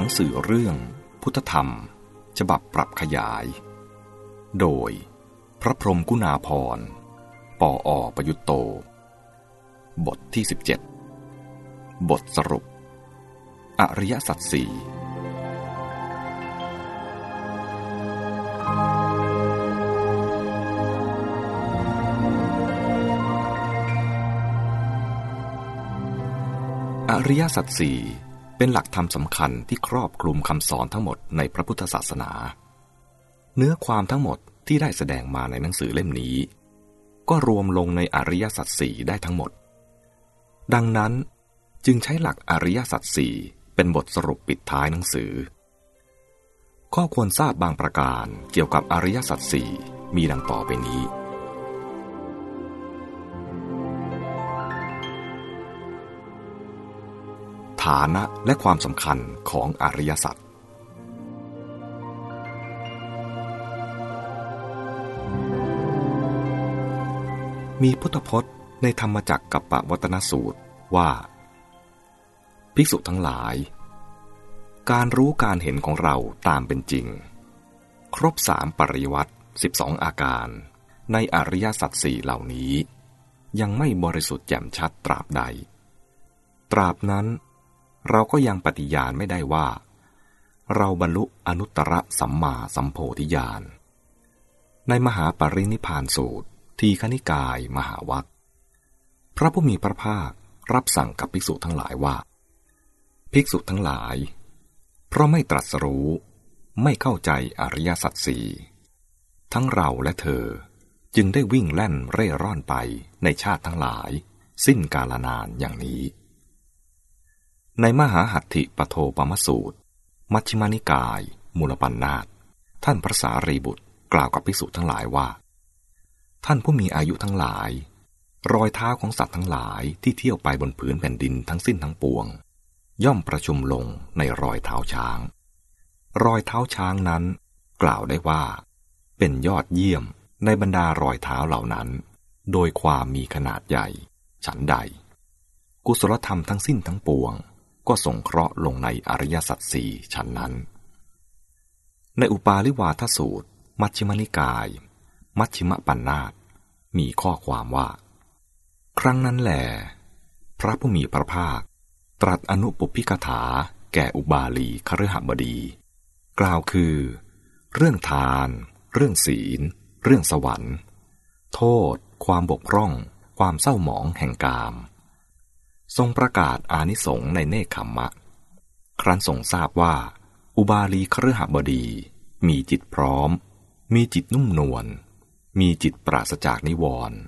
หนังสือเรื่องพุทธธรรม ฉบับปรับขยาย โดยพระพรมกุณาพรปออประยุตโต บทที่ 17 บทสรุป อริยสัจสี่อริยสัจสี่ เป็นหลักธรรมสำคัญที่ครอบคลุมคำสอนทั้งหมดในพระพุทธศาสนา เนื้อความทั้งหมดที่ได้แสดงมาในหนังสือเล่มนี้ ก็รวมลงในอริยสัจสี่ได้ทั้งหมด ดังนั้นจึงใช้หลักอริยสัจสี่เป็นบทสรุปปิดท้ายหนังสือ ข้อควรทราบบางประการเกี่ยวกับอริยสัจสี่มีดังต่อไปนี้ ฐานะและความสำคัญของอริยสัจมีพุทธพจน์ในธรรมจักรกับปวัตนสูตรว่า ภิกษุทั้งหลาย การรู้การเห็นของเราตามเป็นจริง ครบสามปริวัติสิบองอาการ ในอริยสัจสี่เหล่านี้ ยังไม่บริสุทธิ์แจ่มชัดตราบใด ตราบนั้น เราก็ยังปฏิญาณไม่ได้ว่า เราบรรลุอนุตตรสัมมาสัมโพธิญาณ ในมหาปรินิพานสูตร ทีคณิกายมหาวัคพระผู้มีพระภาครับสั่งกับภิกษุทั้งหลายว่า ภิกษุทั้งหลาย เพราะไม่ตรัสรู้ไม่เข้าใจอริยสัจสี่ทั้งเราและเธอจึงได้วิ่งแล่นเร่ร่อนไปในชาติทั้งหลาย สิ้นกาลนานอย่างนี้ ในมหาหัตถิปโทปมสูตร มัชฌิมานิกาย มูลปัญนาตท่านพระสารีบุตรกล่าวกับภิกษุทั้งหลายว่า ท่านผู้มีอายุทั้งหลาย รอยเท้าของสัตว์ทั้งหลายที่เที่ยวไปบนผืนแผ่นดินทั้งสิ้นทั้งปวง ย่อมประชุมลงในรอยเท้าช้าง รอยเท้าช้างนั้น กล่าวได้ว่า เป็นยอดเยี่ยมในบรรดารอยเท้าเหล่านั้น โดยความมีขนาดใหญ่ ฉันใด กุศลธรรมทั้งสิ้นทั้งปวง ก็สงเคราะห์ลงในอริยสัจสี่ชั้นนั้น ในอุปาลิวาทสูตร มัชฌิมนิกาย มัชฌิมปัญนาตมีข้อความว่า ครั้งนั้นแหลพระผู้มีพระภาค ตรัสอนุปปิกถาแก่อุบาลีคฤหบดี กล่าวคือ เรื่องทาน เรื่องศีล เรื่องสวรรค์ โทษ ความบกพร่อง ความเศร้าหมองแห่งกาม ทรงประกาศอานิสงส์ในเนคขมมะ ครั้นทรงทราบว่า อุบาลีครหบดี มีจิตพร้อม มีจิตนุ่มนวล มีจิตปราศจากนิวรณ์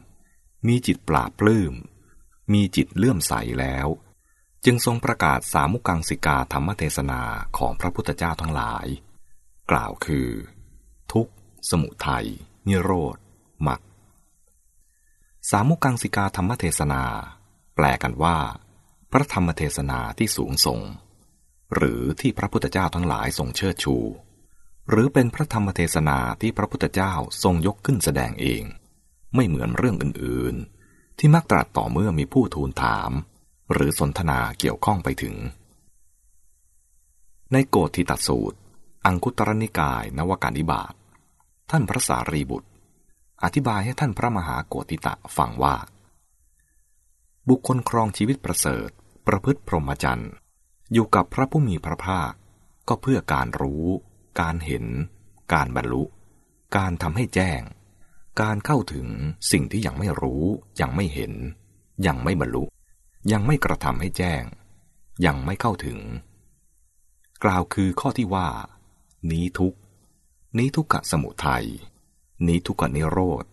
มีจิตปราบปลื้ม มีจิตเลื่อมใสแล้ว จึงทรงประกาศสามุกังสิกาธรรมเทศนาของพระพุทธเจ้าทั้งหลาย กล่าวคือ ทุกสมุทัย นิโรธมรรคสามุกังสิกาธรรมเทศนา แปลกันว่า พระธรรมเทศนาที่สูงส่ง หรือที่พระพุทธเจ้าทั้งหลายทรงเชิดชู หรือเป็นพระธรรมเทศนาที่พระพุทธเจ้าทรงยกขึ้นแสดงเอง ไม่เหมือนเรื่องอื่นๆ ที่มักตรัสต่อเมื่อมีผู้ทูลถาม หรือสนทนาเกี่ยวข้องไปถึง ในโกธิตัดสูตร อังคุตรนิกายนวการนิบาตท่านพระสารีบุตร อธิบายให้ท่านพระมหาโกติตะฟังว่า บุคคลครองชีวิตประเสริฐ ประพฤติพรหมจรรย์อยู่กับพระผู้มีพระภาค ก็เพื่อการรู้ การเห็น การบรรลุ การทำให้แจ้ง การเข้าถึงสิ่งที่ยังไม่รู้ ยังไม่เห็น ยังไม่บรรลุ ยังไม่กระทำให้แจ้ง ยังไม่เข้าถึง กล่าวคือข้อที่ว่า นี้ทุกนี้ทุกขสมุทัยนี้ทุกขนิโรธ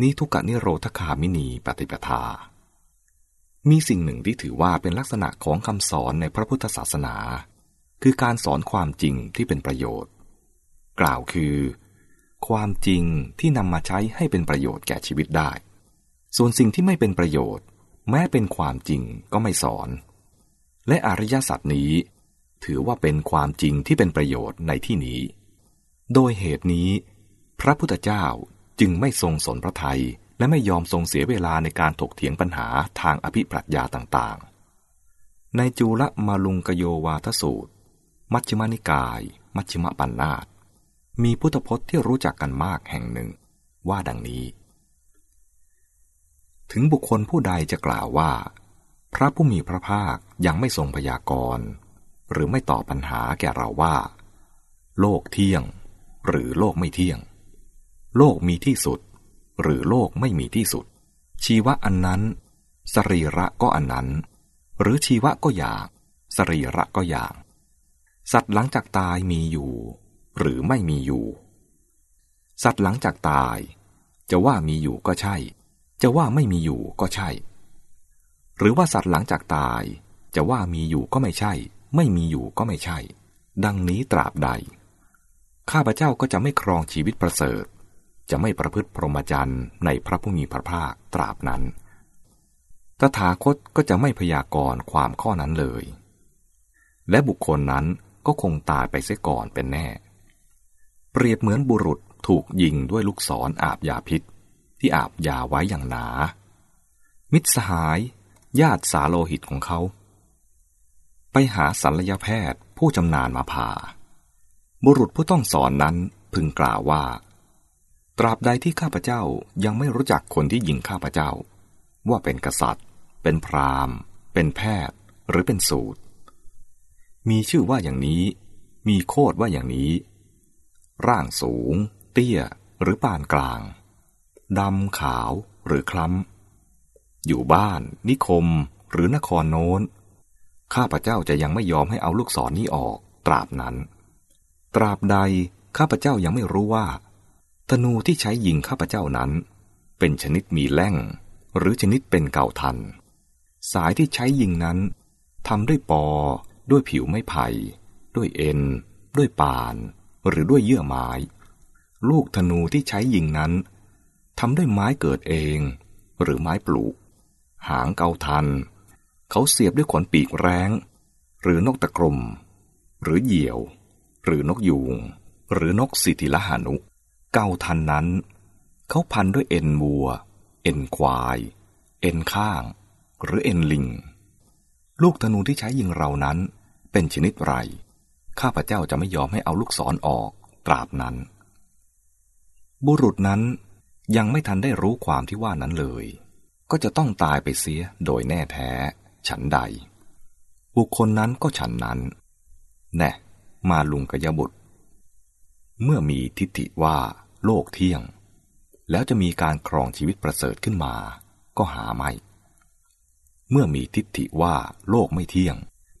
นี้ทุกขนิโรธคามินีปฏิปทา มีสิ่งหนึ่งที่ถือว่าเป็นลักษณะของคำสอนในพระพุทธศาสนา คือการสอนความจริงที่เป็นประโยชน์ กล่าวคือ ความจริงที่นำมาใช้ให้เป็นประโยชน์แก่ชีวิตได้ ส่วนสิ่งที่ไม่เป็นประโยชน์ แม้เป็นความจริงก็ไม่สอน และอริยสัจนี้ ถือว่าเป็นความจริงที่เป็นประโยชน์ในที่นี้ โดยเหตุนี้ พระพุทธเจ้าจึงไม่ทรงสนพระทัย และไม่ยอมทรงเสียเวลาในการถกเถียงปัญหาทางอภิปรัชญาต่างๆ ในจูลมาลุงกโยวาทสูตร มัชฌิมานิกาย มัชฌิมปัญนาตมีพุทธพจน์ที่รู้จักกันมากแห่งหนึ่ง ว่าดังนี้ ถึงบุคคลผู้ใดจะกล่าวว่า พระผู้มีพระภาคยังไม่ทรงพยากรณ์หรือไม่ตอบปัญหาแก่เราว่า โลกเที่ยง หรือโลกไม่เที่ยง โลกมีที่สุด หรือโลกไม่มีที่สุด ชีวะอันนั้น สรีระก็อันนั้น หรือชีวะก็อย่างสรีระก็อย่าง สัตว์หลังจากตายมีอยู่ หรือไม่มีอยู่ สัตว์หลังจากตาย จะว่ามีอยู่ก็ใช่ จะว่าไม่มีอยู่ก็ใช่ หรือว่าสัตว์หลังจากตาย จะว่ามีอยู่ก็ไม่ใช่ ไม่มีอยู่ก็ไม่ใช่ ดังนี้ตราบใด ข้าพเจ้าก็จะไม่ครองชีวิตประเสริฐ จะไม่ประพฤติพรหมจรรย์ในพระผู้มีพระภาคตราบนั้น ตถาคตก็จะไม่พยากรณ์ความข้อนั้นเลย และบุคคลนั้นก็คงตายไปเสียก่อนเป็นแน่ เปรียบเหมือนบุรุษถูกยิงด้วยลูกศรออาบยาพิษ ที่อาบยาไว้อย่างหนา มิตรสหาย ญาติสาโลหิตของเขา ไปหาศัลยแพทย์ผู้จำนานมาผ่า บุรุษผู้ต้องสอนนั้นพึงกล่าวว่า ตราบใดที่ข้าพเจ้ายังไม่รู้จักคนที่ยิงข้าพเจ้า ว่าเป็นกษัตริย์ เป็นพราหมณ์ เป็นแพทย์ หรือเป็นสูตร มีชื่อว่าอย่างนี้ มีโคดว่าอย่างนี้ ร่างสูง เตี้ย หรือปานกลางดำขาวหรือคล้ำ อยู่บ้าน นิคม หรือนครโน้น ข้าพเจ้าจะยังไม่ยอมให้เอาลูกศรนนี้ออก ตราบนั้น ตราบใดข้าพเจ้ายังไม่รู้ว่า ธนูที่ใช้ยิงข้าพเจ้านั้น เป็นชนิดมีแล่ง หรือชนิดเป็นเก่าทัน สายที่ใช้ยิงนั้นทำด้วยปอ ด้วยผิวไม้ไผ่ ด้วยเอ็น ด้วยปาน หรือด้วยเยื่อไม้ ลูกธนูที่ใช้ยิงนั้นทำด้วยไม้เกิดเอง หรือไม้ปลูก หางเกาทัน เขาเสียบด้วยขนปีกแร้ง หรือนกตะกรม หรือเหยี่ยว หรือนกยูง หรือนกสิธิลหานุ เก้าทันนั้น เขาพันด้วยเอ็นวัว เอ็นควาย เอ็นข้าง หรือเอ็นลิง ลูกธนูที่ใช้ยิงเรานั้น เป็นชนิดไร ข้าพเจ้าจะไม่ยอมให้เอาลูกศรอออกตราบนั้น บุรุษนั้นยังไม่ทันได้รู้ความที่ว่านั้นเลย ก็จะต้องตายไปเสียโดยแน่แท้ ฉันใด บุคคลนั้นก็ฉันนั้น แน่ มาลุงกยบุตร เมื่อมีทิฏฐิว่าโลกเที่ยง แล้วจะมีการครองชีวิตประเสริฐขึ้นมา ก็หาไม่ เมื่อมีทิฏฐิว่าโลกไม่เที่ยง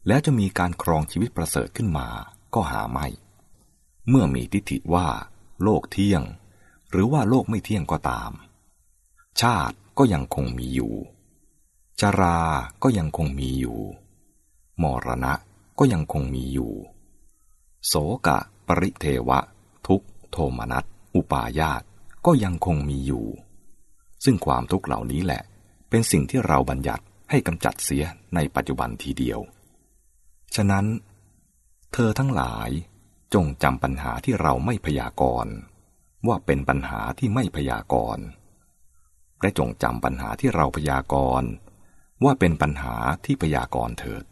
แล้วจะมีการครองชีวิตประเสริฐขึ้นมา ก็หาไม่ เมื่อมีทิฏฐิว่า โลกเที่ยง หรือว่าโลกไม่เที่ยงก็ตาม ชาติก็ยังคงมีอยู่จาราก็ยังคงมีอยู่ มรณะก็ยังคงมีอยู่ โสกะปริเทวะ ทุกโทมนัสอุปาญาตก็ยังคงมีอยู่ ซึ่งความทุกข์เหล่านี้แหละ เป็นสิ่งที่เราบัญญัติให้กำจัดเสียในปัจจุบันทีเดียว ฉะนั้น เธอทั้งหลายจงจำปัญหาที่เราไม่พยากรณ์ว่าเป็นปัญหาที่ไม่พยากรณ์และจงจำปัญหาที่เราพยากรณ์ว่าเป็นปัญหาที่พยากรณ์เถิด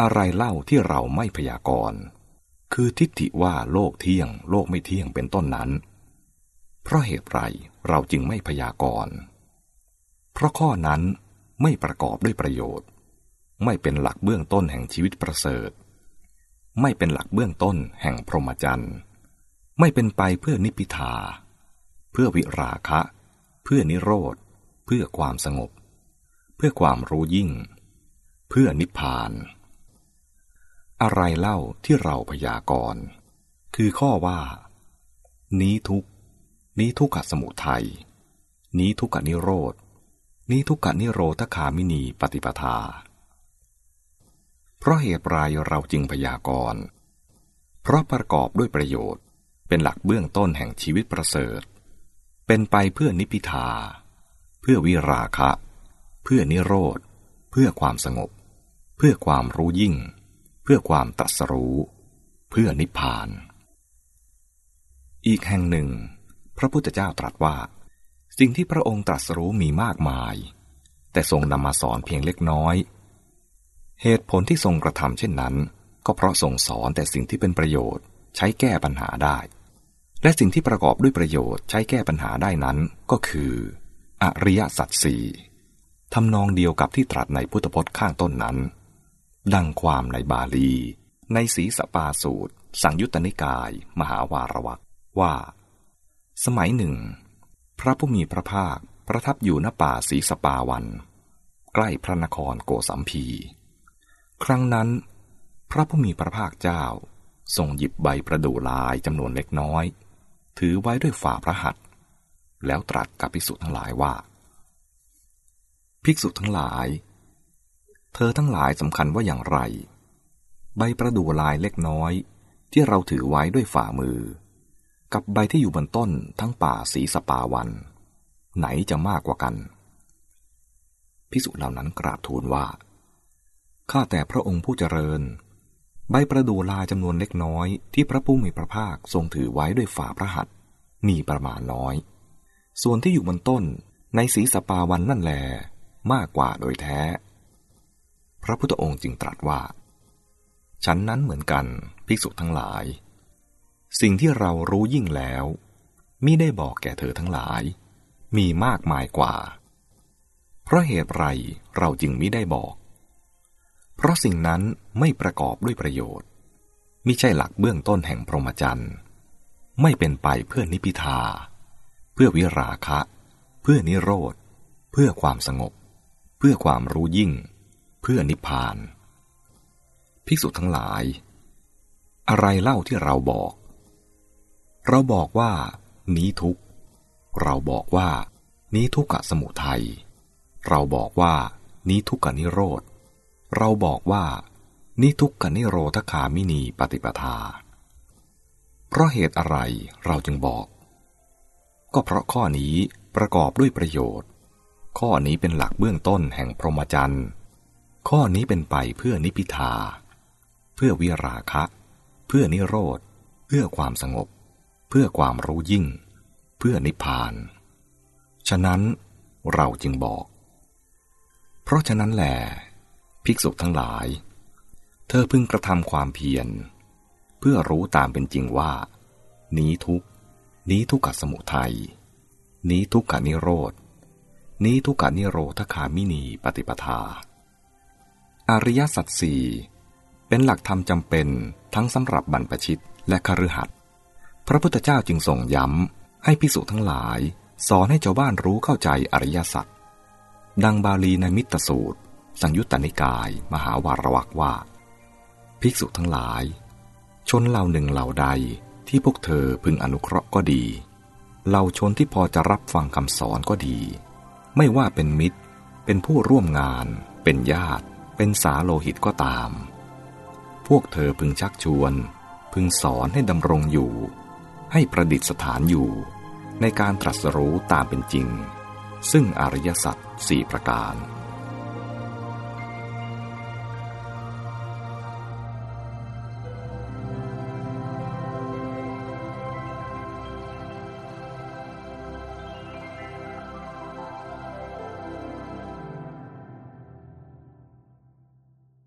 อะไรเล่าที่เราไม่พยากรณ์ คือทิฏฐิว่าโลกเที่ยง โลกไม่เที่ยงเป็นต้นนั้น เพราะเหตุไรเราจึงไม่พยากรณ์ เพราะข้อนั้นไม่ประกอบด้วยประโยชน์ ไม่เป็นหลักเบื้องต้นแห่งชีวิตประเสริฐ ไม่เป็นหลักเบื้องต้นแห่งพรหมจรรย์ ไม่เป็นไปเพื่อนิพิทา เพื่อวิราคะ เพื่อนิโรธ เพื่อความสงบ เพื่อความรู้ยิ่ง เพื่อนิพพาน อะไรเล่าที่เราพยากรณ์คือข้อว่า นี้ทุกนี้ทุกขสมุทัย นี้ทุกขนิโรธ นี้ทุกขนิโรธคามินีปฏิปทา เพราะเหตุไรเราจึงพยากรณ์เพราะประกอบด้วยประโยชน์ เป็นหลักเบื้องต้นแห่งชีวิตประเสริฐ เป็นไปเพื่อนิพิทา เพื่อวิราคะ เพื่อนิโรธ เพื่อความสงบ เพื่อความรู้ยิ่ง เพื่อความตรัสรู้ เพื่อนิพพาน อีกแห่งหนึ่ง พระพุทธเจ้าตรัสว่า สิ่งที่พระองค์ตรัสรู้มีมากมาย แต่ทรงนำมาสอนเพียงเล็กน้อย เหตุผลที่ทรงกระทำเช่นนั้น ก็เพราะส่งสอนแต่สิ่งที่เป็นประโยชน์ใช้แก้ปัญหาได้ และสิ่งที่ประกอบด้วยประโยชน์ใช้แก้ปัญหาได้นั้นก็คือ อริยสัจสี่ทำนองเดียวกับที่ตรัสในพุทธพจน์ข้างต้นนั้น ดังความในบาลี ในสีสปาสูตร สังยุตตนิกาย มหาวารวักว่า สมัยหนึ่ง พระผู้มีพระภาคประทับอยู่ณป่าสีสปาวัน ใกล้พระนครโกสัมพี ครั้งนั้น พระผู้มีพระภาคเจ้าทรงหยิบใบประดู่ลายจำนวนเล็กน้อย ถือไว้ด้วยฝ่าพระหัตถ์แล้วตรัสกับภิกษุทั้งหลายว่า ภิกษุทั้งหลาย เธอทั้งหลายสำคัญว่าอย่างไร ใบประดู่ลายเล็กน้อย ที่เราถือไว้ด้วยฝ่ามือ กับใบที่อยู่บนต้นทั้งป่าสีสปาวัน ไหนจะมากกว่ากันภิกษุเหล่านั้นกราบทูลว่า ข้าแต่พระองค์ผู้เจริญ ใบประดู่ลายจำนวนเล็กน้อยที่พระผู้มีพระภาคทรงถือไว้ด้วยฝ่าพระหัตถ์มีประมาณน้อย ส่วนที่อยู่บนต้นในสีสปาวันนั่นแลมากกว่าโดยแท้ พระพุทธองค์จึงตรัสว่า ฉันนั้นเหมือนกันภิกษุทั้งหลาย สิ่งที่เรารู้ยิ่งแล้วมิได้บอกแก่เธอทั้งหลาย มีมากมายกว่า เพราะเหตุไรเราจึงมิได้บอก เพราะสิ่งนั้นไม่ประกอบด้วยประโยชน์มิใช่หลักเบื้องต้นแห่งพรหมจรรย์ไม่เป็นไปเพื่อนิพิทา เพื่อวิราคะ เพื่อนิโรธ เพื่อความสงบ เพื่อความรู้ยิ่ง พื่อนิพพาน ภิกษุทั้งหลาย อะไรเล่าที่เราบอก เราบอกว่า นี้ทุกเราบอกว่า นี้ทุกขะสมุทัย เราบอกว่า นี้ทุกขะนิโรธ เราบอกว่านิทุกขะนิโรธคามินีปฏิปทา เพราะเหตุอะไรเราจึงบอก ก็เพราะข้อนี้ประกอบด้วยประโยชน์ ข้อนี้เป็นหลักเบื้องต้นแห่งพรหมจรรย์ ข้อนี้เป็นไปเพื่อนิพิทา เพื่อวิราคะ เพื่อนิโรธ เพื่อความสงบ เพื่อความรู้ยิ่ง เพื่อนิพพาน ฉะนั้นเราจึงบอก เพราะฉะนั้นแหละภิกษุทั้งหลาย เธอพึงกระทำความเพียร เพื่อรู้ตามเป็นจริงว่า นี้ทุกนี้ทุกขสมุทัย นี้ทุกขนิโรธ นี้ทุกขนิโรธคามินีปฏิปทา อริยสัจสี่เป็นหลักธรรมจำเป็นทั้งสำหรับบรรพชิตและคฤหัสถ์พระพุทธเจ้าจึงส่งย้ำ ให้ภิกษุทั้งหลาย สอนให้ชาวบ้านรู้เข้าใจอริยสัจดังบาลีในมิตรสูตร สังยุตตนิกาย มหาวารวักว่า ภิกษุทั้งหลาย ชนเหล่าหนึ่งเหล่าใดที่พวกเธอพึงอนุเคราะห์ก็ดีเหล่าชนที่พอจะรับฟังคำสอนก็ดี ไม่ว่าเป็นมิตร เป็นผู้ร่วมงาน เป็นญาติ เป็นสาโลหิตก็ตาม พวกเธอพึงชักชวน พึงสอนให้ดำรงอยู่ ให้ประดิษฐานอยู่ ในการตรัสรู้ตามเป็นจริง ซึ่งอริยสัจสี่ประการ